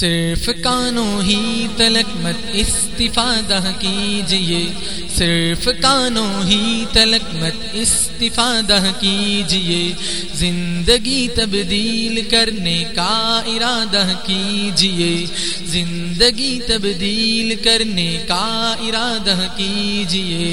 صرف کانوں ہی تلک مت استفادہ کیجیے۔ صرف کانوں ہی تلک مت استفادہ کیجیے۔ زندگی تبدیل کرنے کا ارادہ کیجیے۔ زندگی تبدیل کرنے کا ارادہ کیجیے۔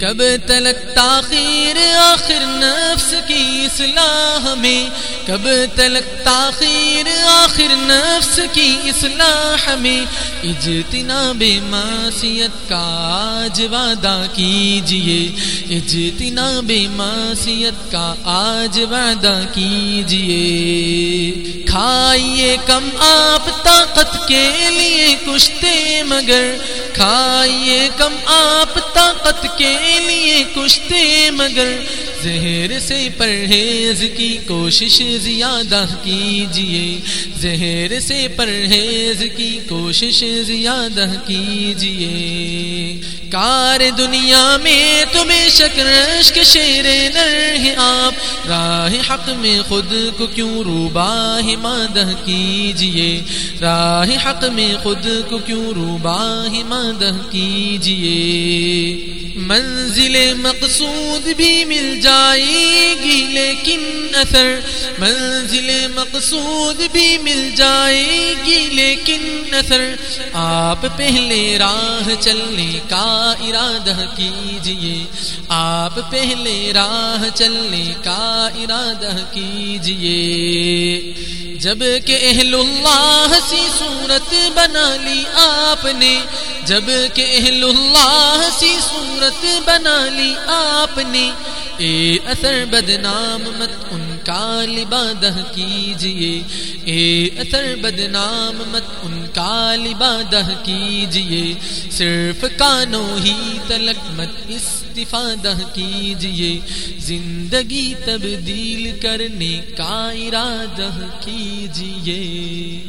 کب تلک تاخیر آخر نفس کی اصلاح میں کب تلک تاخیر آخر نفس کی اصلاح میں اجتناب معصیت کا آج وعدہ کیجیے، اجتناب معصیت کا آج وعدہ کیجیے۔ کھائیے کم آپ طاقت کے لیے کشتے مگر، کھائیے کم آپ طاقت کے لیے کشتے مگر۔ زہر سے پرہیز کی کوشش زیادہ کیجیے۔ زہر سے پرہیز کی کوشش زیادہ کیجیے۔ کار دنیا میں تمہیں شک رشک شیر نر ہیں آپ، راہ حق میں خود کو کیوں روباہ مادہ کیجیے؟ راہ حق میں خود کو کیوں روباہ مادہ کیجیے؟ منزل مقصود بھی مل جائے گی، لیکن اثر منزل مقصود بھی مل جائے گی، لیکن اثر آپ پہلے راہ چلنے کا ارادہ کیجیے۔ آپ پہلے راہ چلنے کا ارادہ کیجیے۔ جبکہ اہل اللہ سی صورت بنا لی آپ نے، جبکہ اہل اللہ سی صورت بنا لی آپ نے اے اثر بدنام مت ان کا لبادہ کیجیے۔ اے اثر بدنام مت ان کا لبادہ کیجیے۔ صرف کانوں ہی تلک مت استفادہ کیجیے۔ زندگی تبدیل کرنے کا ارادہ کیجیے۔